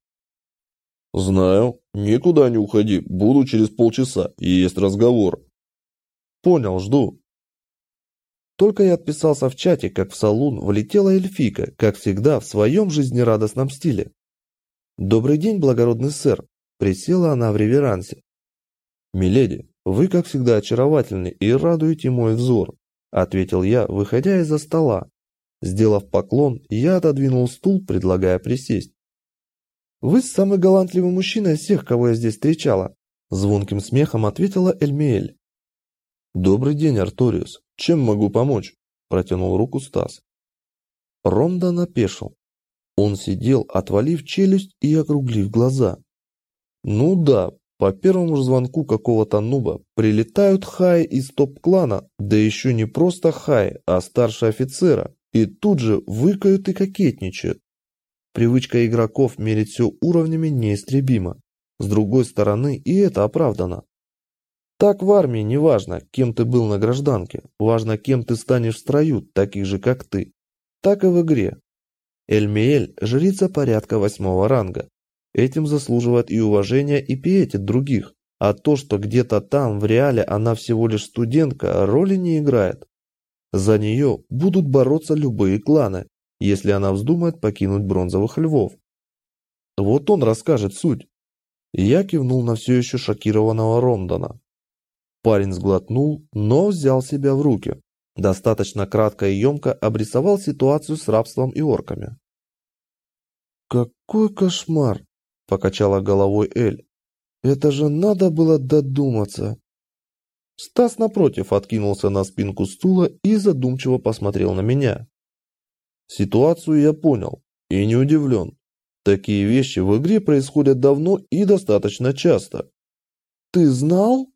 «Знаю, никуда не уходи, буду через полчаса, есть разговор». «Понял, жду». Только я отписался в чате, как в салон влетела эльфийка, как всегда, в своем жизнерадостном стиле. «Добрый день, благородный сэр!» Присела она в реверансе. «Миледи, вы, как всегда, очаровательны и радуете мой взор», ответил я, выходя из-за стола. Сделав поклон, я отодвинул стул, предлагая присесть. «Вы самый галантливый мужчина из всех, кого я здесь встречала», звонким смехом ответила Эльмиэль. «Добрый день, Арториус. Чем могу помочь?» – протянул руку Стас. Ромда напешил. Он сидел, отвалив челюсть и округлив глаза. «Ну да, по первому же звонку какого-то нуба прилетают хаи из топ-клана, да еще не просто хаи, а старшие офицера, и тут же выкают и кокетничают. Привычка игроков мерить все уровнями неистребима. С другой стороны, и это оправдано. Так в армии не важно, кем ты был на гражданке, важно, кем ты станешь в строю, таких же, как ты. Так и в игре. Эльмиэль – жрица порядка восьмого ранга. Этим заслуживает и уважения, и пиетет других. А то, что где-то там, в реале, она всего лишь студентка, роли не играет. За нее будут бороться любые кланы, если она вздумает покинуть бронзовых львов. Вот он расскажет суть. Я кивнул на все еще шокированного Ромдона. Парень сглотнул, но взял себя в руки. Достаточно кратко и емко обрисовал ситуацию с рабством и орками. «Какой кошмар!» – покачала головой Эль. «Это же надо было додуматься!» Стас, напротив, откинулся на спинку стула и задумчиво посмотрел на меня. Ситуацию я понял и не удивлен. Такие вещи в игре происходят давно и достаточно часто. «Ты знал?»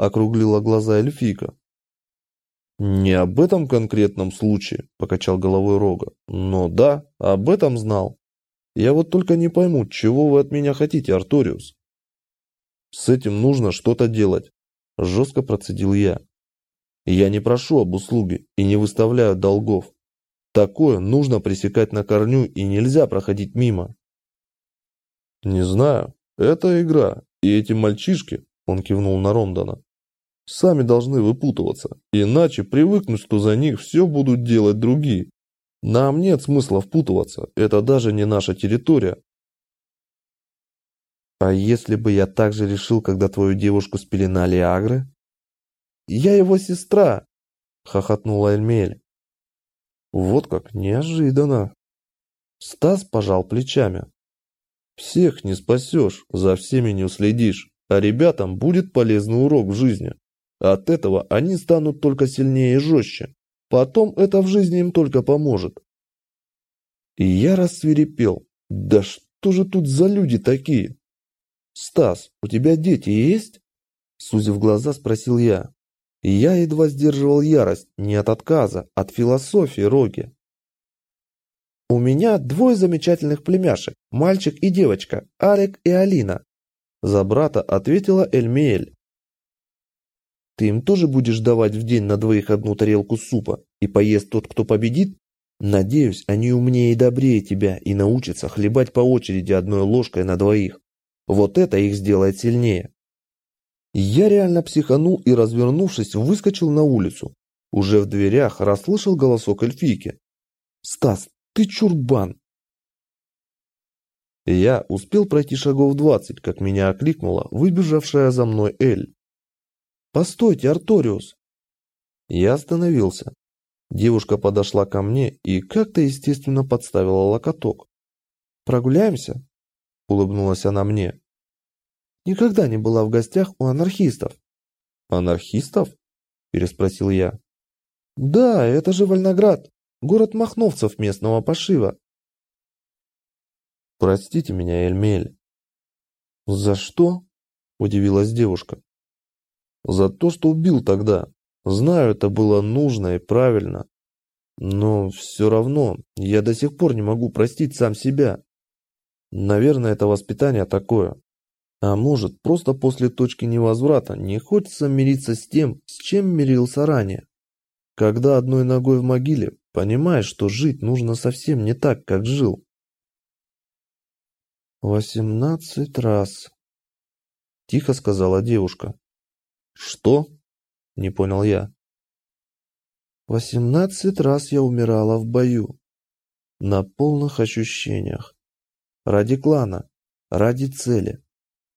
округлила глаза эльфийка. «Не об этом конкретном случае», – покачал головой Рога. «Но да, об этом знал. Я вот только не пойму, чего вы от меня хотите, Арториус?» «С этим нужно что-то делать», – жестко процедил я. «Я не прошу об услуге и не выставляю долгов. Такое нужно пресекать на корню и нельзя проходить мимо». «Не знаю. Это игра, и эти мальчишки», – он кивнул на Рондона, сами должны выпутываться, иначе привыкнуть, что за них все будут делать другие. Нам нет смысла впутываться, это даже не наша территория. А если бы я также решил, когда твою девушку спеленали агры? Я его сестра, хохотнула Эльмель. Вот как неожиданно. Стас пожал плечами. Всех не спасешь, за всеми не уследишь, а ребятам будет полезный урок в жизни. От этого они станут только сильнее и жестче. Потом это в жизни им только поможет. И я рассверепел. Да что же тут за люди такие? Стас, у тебя дети есть? Сузив глаза, спросил я. Я едва сдерживал ярость не от отказа, от философии Роги. У меня двое замечательных племяшек, мальчик и девочка, Алек и Алина. За брата ответила Эльмиэль. Ты им тоже будешь давать в день на двоих одну тарелку супа, и поест тот, кто победит? Надеюсь, они умнее и добрее тебя и научатся хлебать по очереди одной ложкой на двоих. Вот это их сделает сильнее. Я реально психанул и, развернувшись, выскочил на улицу. Уже в дверях расслышал голосок эльфийки. «Стас, ты чурбан!» Я успел пройти шагов двадцать, как меня окликнула выбежавшая за мной Эль. «Постойте, Арториус!» Я остановился. Девушка подошла ко мне и как-то естественно подставила локоток. «Прогуляемся?» – улыбнулась она мне. «Никогда не была в гостях у анархистов». «Анархистов?» – переспросил я. «Да, это же Вольноград, город махновцев местного пошива». «Простите меня, Эльмель». «За что?» – удивилась девушка. «За то, что убил тогда. Знаю, это было нужно и правильно. Но все равно я до сих пор не могу простить сам себя. Наверное, это воспитание такое. А может, просто после точки невозврата не хочется мириться с тем, с чем мирился ранее. Когда одной ногой в могиле, понимаешь, что жить нужно совсем не так, как жил. «Восемнадцать раз», – тихо сказала девушка. «Что?» Не понял я. Восемнадцать раз я умирала в бою. На полных ощущениях. Ради клана, ради цели.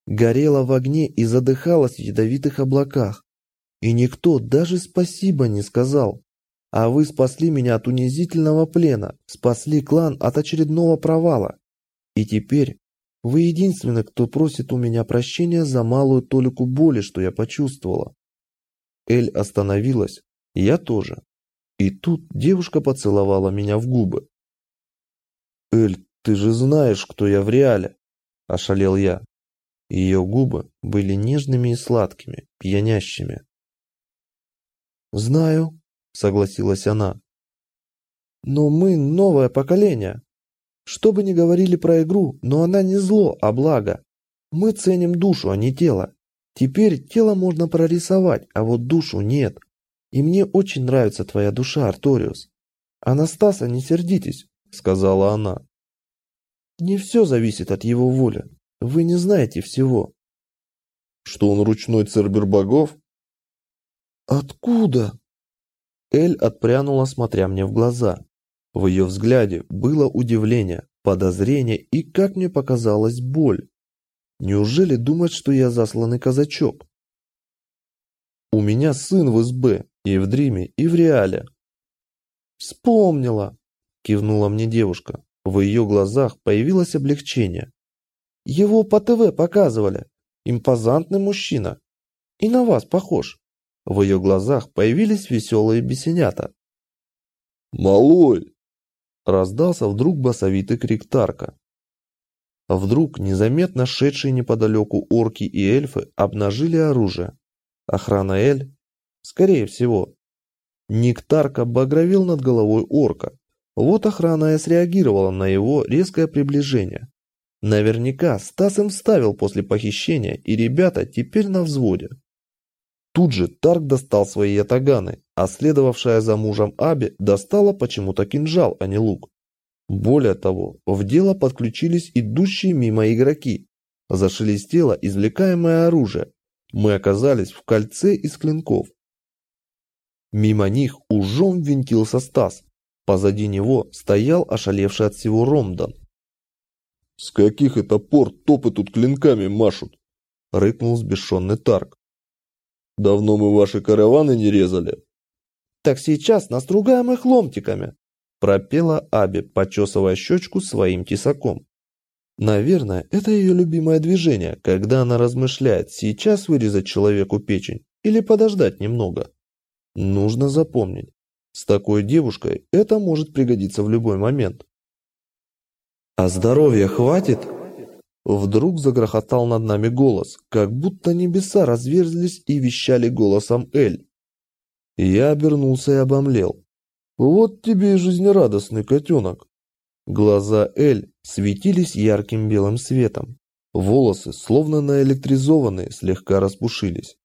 Горела в огне и задыхалась в ядовитых облаках. И никто даже спасибо не сказал. А вы спасли меня от унизительного плена, спасли клан от очередного провала. И теперь вы единственный, кто просит у меня прощения за малую толику боли, что я почувствовала. Эль остановилась, я тоже. И тут девушка поцеловала меня в губы. «Эль, ты же знаешь, кто я в реале!» – ошалел я. Ее губы были нежными и сладкими, пьянящими. «Знаю», – согласилась она. «Но мы новое поколение. Что бы ни говорили про игру, но она не зло, а благо. Мы ценим душу, а не тело. Теперь тело можно прорисовать, а вот душу нет. И мне очень нравится твоя душа, Арториус. Анастаса, не сердитесь, сказала она. Не все зависит от его воли. Вы не знаете всего. Что он ручной цербер богов? Откуда? Эль отпрянула, смотря мне в глаза. В ее взгляде было удивление, подозрение и, как мне показалось, боль. Неужели думать, что я засланный казачок? У меня сын в СБ, и в Дриме, и в Реале. Вспомнила, кивнула мне девушка. В ее глазах появилось облегчение. Его по ТВ показывали. Импозантный мужчина. И на вас похож. В ее глазах появились веселые бесенята. «Малой!» Раздался вдруг басовитый крик Тарка. Вдруг незаметно шедшие неподалеку орки и эльфы обнажили оружие. Охрана Эль? Скорее всего. Нектарка багровел над головой орка. Вот охрана и среагировала на его резкое приближение. Наверняка Стас им вставил после похищения, и ребята теперь на взводе. Тут же Тарк достал свои ятаганы, а следовавшая за мужем Аби достала почему-то кинжал, а не лук. Более того, в дело подключились идущие мимо игроки. Зашелестело извлекаемое оружие. Мы оказались в кольце из клинков. Мимо них ужом винтился Стас. Позади него стоял ошалевший от всего Ромдан. «С каких это пор топы тут клинками машут?» – рыкнул сбешенный Тарк. «Давно мы ваши караваны не резали?» «Так сейчас настругаем их ломтиками», пропела Аби, почесывая щечку своим тесаком. Наверное, это ее любимое движение, когда она размышляет, сейчас вырезать человеку печень или подождать немного? Нужно запомнить, с такой девушкой это может пригодиться в любой момент. А здоровья хватит? Вдруг загрохотал над нами голос, как будто небеса разверзлись и вещали голосом Эль. Я обернулся и обомлел. Вот тебе и жизнерадостный котенок. Глаза Эль светились ярким белым светом. Волосы, словно наэлектризованные, слегка распушились.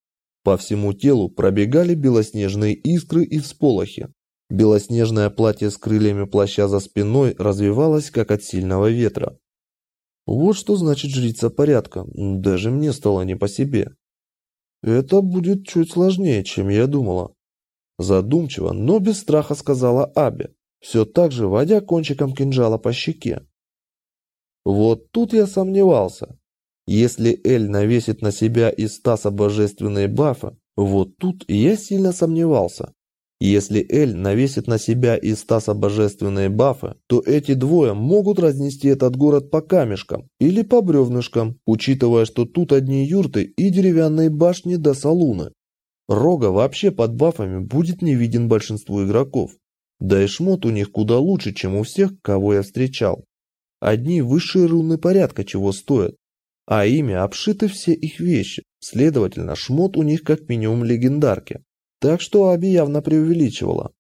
По всему телу пробегали белоснежные искры и всполохи. Белоснежное платье с крыльями плаща за спиной развивалось, как от сильного ветра. Вот что значит жрица порядка, даже мне стало не по себе. Это будет чуть сложнее, чем я думала. Задумчиво, но без страха сказала Абе, все так же водя кончиком кинжала по щеке. Вот тут я сомневался. Если Эль навесит на себя из Стаса божественные бафы, вот тут я сильно сомневался. Если Эль навесит на себя и Стаса божественные бафы, то эти двое могут разнести этот город по камешкам или по бревнышкам, учитывая, что тут одни юрты и деревянные башни до салуны. Рога вообще под бафами будет не виден большинству игроков. Да и шмот у них куда лучше, чем у всех, кого я встречал. Одни высшие руны порядка чего стоят, а ими обшиты все их вещи, следовательно, шмот у них как минимум легендарки. Так что Аби явно преувеличивала.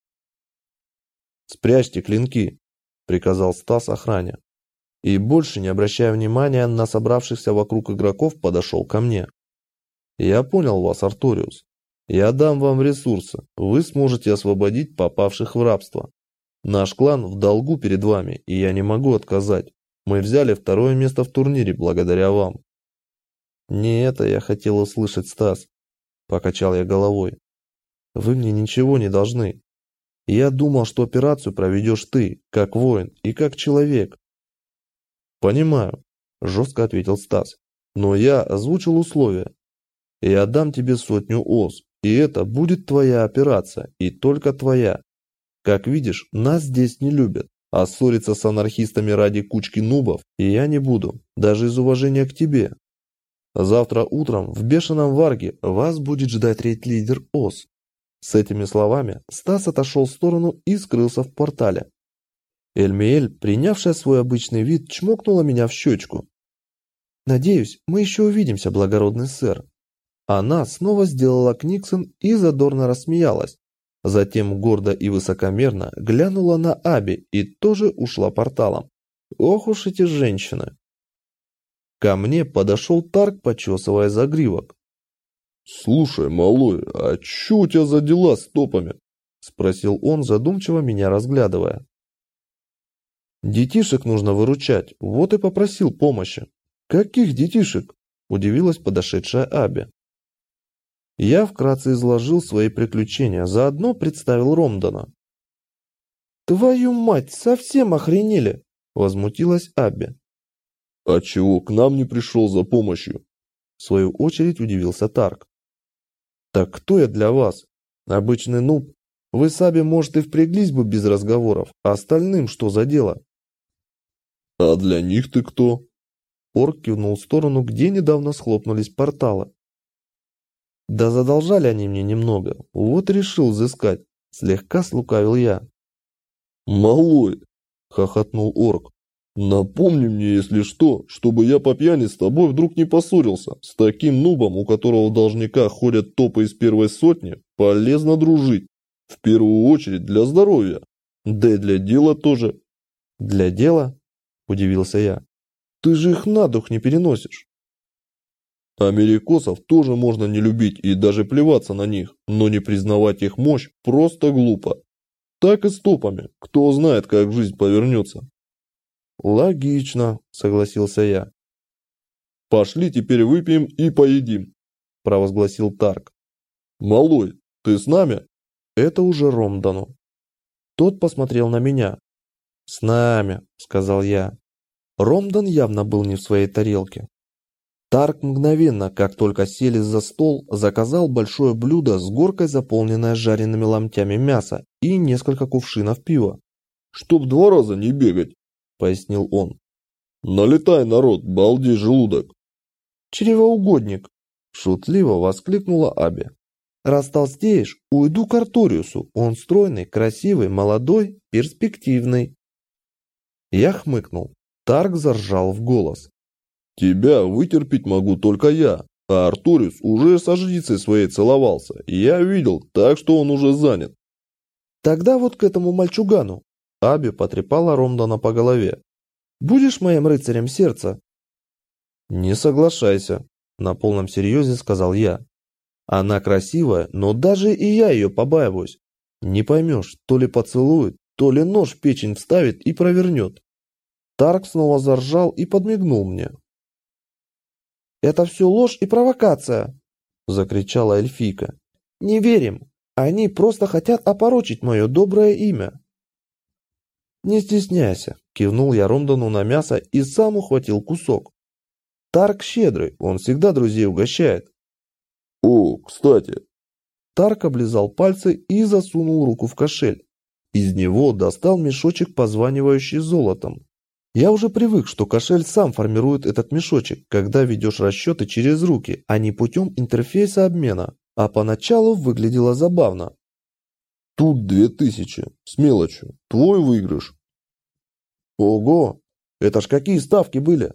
«Спрячьте клинки», – приказал Стас охране. И больше не обращая внимания на собравшихся вокруг игроков, подошел ко мне. «Я понял вас, Арториус. Я дам вам ресурсы. Вы сможете освободить попавших в рабство. Наш клан в долгу перед вами, и я не могу отказать. Мы взяли второе место в турнире благодаря вам». «Не это я хотел услышать, Стас», – покачал я головой. Вы мне ничего не должны. Я думал, что операцию проведешь ты, как воин и как человек. Понимаю, жестко ответил Стас. Но я озвучил условия. Я дам тебе сотню ос, и это будет твоя операция, и только твоя. Как видишь, нас здесь не любят, а ссориться с анархистами ради кучки нубов я не буду, даже из уважения к тебе. Завтра утром в Бешеном Варге вас будет ждать рейд-лидер ОС, с этими словами Стас отошел в сторону и скрылся в портале. Эльмиэль, принявшая свой обычный вид, чмокнула меня в щечку. «Надеюсь, мы еще увидимся, благородный сэр». Она снова сделала книксон и задорно рассмеялась. Затем гордо и высокомерно глянула на Аби и тоже ушла порталом. Ох уж эти женщины. Ко мне подошел Тарк, почесывая загривок. «Слушай, малой, а чё у тебя за дела с топами?» – спросил он, задумчиво меня разглядывая. «Детишек нужно выручать, вот и попросил помощи». «Каких детишек?» – удивилась подошедшая Аби. Я вкратце изложил свои приключения, заодно представил Ромдана. «Твою мать, совсем охренели!» – возмутилась Аби. «А чего к нам не пришел за помощью?» В свою очередь удивился Тарк. Так кто я для вас? Обычный нуб. Вы сами, может, и впряглись бы без разговоров, а остальным что за дело? А для них ты кто? Орк кивнул в сторону, где недавно схлопнулись порталы. Да задолжали они мне немного, вот решил взыскать. Слегка слукавил я. «Малой!» – хохотнул орк. Напомни мне, если что, чтобы я по пьяни с тобой вдруг не поссорился. С таким нубом, у которого в должниках ходят топы из первой сотни, полезно дружить. В первую очередь для здоровья. Да и для дела тоже. Для дела? Удивился я. Ты же их на дух не переносишь. Америкосов тоже можно не любить и даже плеваться на них, но не признавать их мощь просто глупо. Так и с топами. Кто знает, как жизнь повернется. «Логично», — согласился я. «Пошли теперь выпьем и поедим», — провозгласил Тарк. «Малой, ты с нами?» Это уже Ромдану. Тот посмотрел на меня. «С нами», — сказал я. Ромдан явно был не в своей тарелке. Тарк мгновенно, как только сели за стол, заказал большое блюдо с горкой, заполненное жареными ломтями мяса и несколько кувшинов пива. «Чтоб два раза не бегать», пояснил он. «Налетай, народ, балди желудок!» «Чревоугодник!» – шутливо воскликнула Аби. Раз толстеешь, уйду к Арториусу. Он стройный, красивый, молодой, перспективный. Я хмыкнул. Тарк заржал в голос. Тебя вытерпеть могу только я, а Артуриус уже со жрицей своей целовался. Я видел, так что он уже занят. Тогда вот к этому мальчугану. Аби потрепала Ромдана по голове. Будешь моим рыцарем сердца? Не соглашайся, на полном серьезе сказал я. Она красивая, но даже и я ее побаиваюсь. Не поймешь, то ли поцелует, то ли нож в печень вставит и провернет. Тарк снова заржал и подмигнул мне. «Это все ложь и провокация!» – закричала эльфийка. «Не верим! Они просто хотят опорочить мое доброе имя!» «Не стесняйся!» – кивнул я Ромдану на мясо и сам ухватил кусок. Тарк щедрый, он всегда друзей угощает. «О, кстати!» Тарк облизал пальцы и засунул руку в кошель. Из него достал мешочек, позванивающий золотом. Я уже привык, что кошель сам формирует этот мешочек, когда ведешь расчеты через руки, а не путем интерфейса обмена. А поначалу выглядело забавно. Тут две тысячи, с мелочью. Твой выигрыш. Ого, это ж какие ставки были?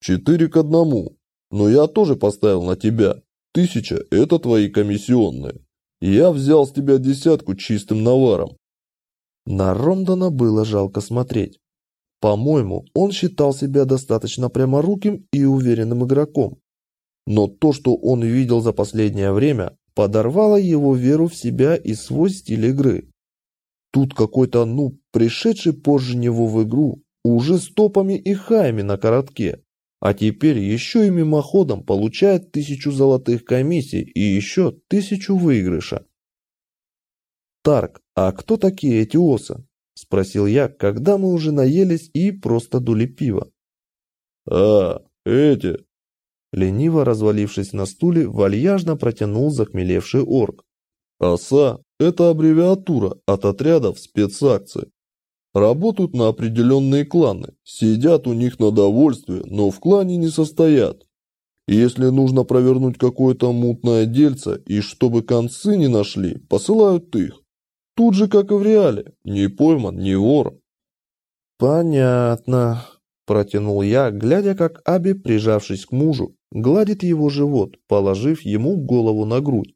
Четыре к одному. Но я тоже поставил на тебя. Тысяча – это твои комиссионные. Я взял с тебя десятку чистым наваром. На Ромдона было жалко смотреть. По-моему, он считал себя достаточно пряморуким и уверенным игроком. Но то, что он видел за последнее время, подорвало его веру в себя и свой стиль игры. Тут какой-то ну, пришедший позже него в игру, уже с топами и хаями на коротке. А теперь еще и мимоходом получает тысячу золотых комиссий и еще тысячу выигрыша. «Тарк, а кто такие эти осы?» – спросил я, когда мы уже наелись и просто дули пиво. «А, эти!» Лениво развалившись на стуле, вальяжно протянул захмелевший орк. «ОСА – это аббревиатура от отрядов спецакций. Работают на определенные кланы, сидят у них на довольствие, но в клане не состоят. Если нужно провернуть какое-то мутное дельце и чтобы концы не нашли, посылают их. Тут же, как и в реале, ни пойман, ни вор. Понятно, протянул я, глядя, как Аби, прижавшись к мужу, гладит его живот, положив ему голову на грудь.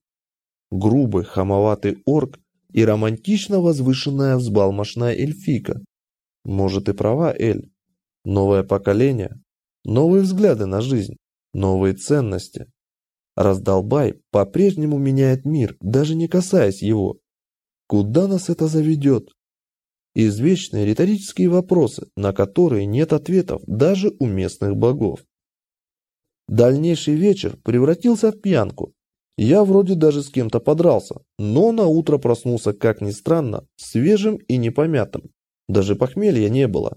Грубый, хамоватый орк и романтично возвышенная взбалмошная эльфика. Может и права Эль. Новое поколение, новые взгляды на жизнь, новые ценности. Раздолбай по-прежнему меняет мир, даже не касаясь его. Куда нас это заведет? Извечные риторические вопросы, на которые нет ответов даже у местных богов. Дальнейший вечер превратился в пьянку, я вроде даже с кем-то подрался, но на утро проснулся, как ни странно, свежим и непомятым. Даже похмелья не было.